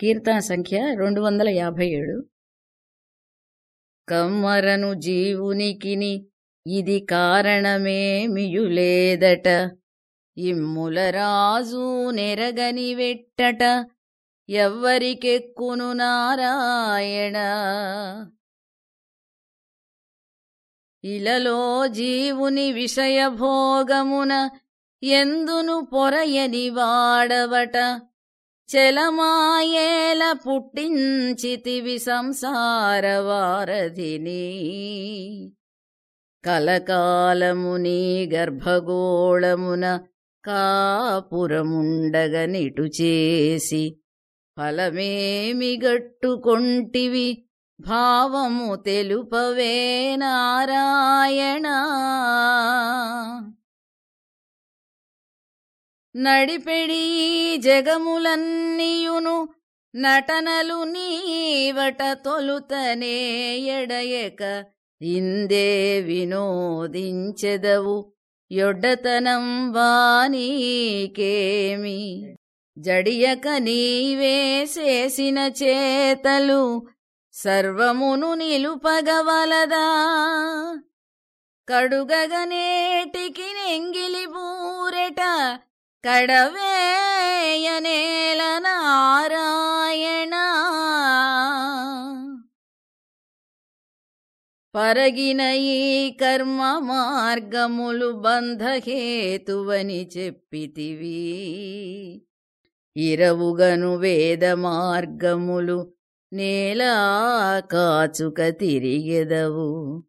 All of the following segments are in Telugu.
కీర్తన సంఖ్య రెండు వందల యాభై ఏడు. కమ్మరను జీవునికిని ఇది కారణమేమియులేదట? ఇమ్ముల రాజు నెరగని వెట్టట ఎవ్వరికెక్కును నారాయణ? ఇలలో జీవుని విషయభోగమున ఎందును పొరయని వాడవట? చలమాయేల పుట్టించితివి సంసారవారధిని కలకాలముని గర్భగోళమున కాపురముండగనిటు చేసి ఫలమేమి గట్టుకొంటివి భావము తెలుపవే నారాయణ నడిపెడి జగములన్నీయును నటనలు నీవట తొలుతనే ఎడయక ఇందే వినోదించెదవు యొడ్డతనం వానీకేమి. జడియక నీవే చేసిన చేతలు సర్వమును నిలుపగవలదా? కడుగగనేటికి నెంగిలి బూరెట కడవేయనేల నారాయణ. పరగిన ఈ కర్మ మార్గములు బంధహేతువని చెప్పితివి. ఇరవుగను వేద మార్గములు నేల కాచుక తిరిగెదవు.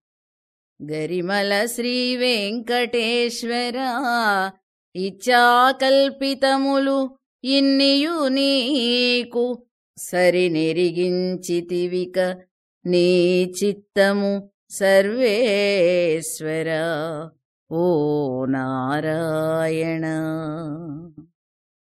గరిమల శ్రీ వెంకటేశ్వరా ఇచ్చాకల్పితములు ఇన్నియు నీకు సరినెరిగించితివిక నీ చిత్తము సర్వేశ్వర ఓ నారాయణ.